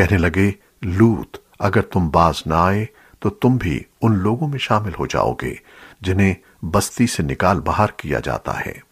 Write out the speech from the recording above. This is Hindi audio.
कहने लगे, लूत, अगर तुम बाज ना आए तो तुम भी उन लोगों में शामिल हो जाओगे, जिन्हें बस्ती से निकाल बाहर किया जाता है।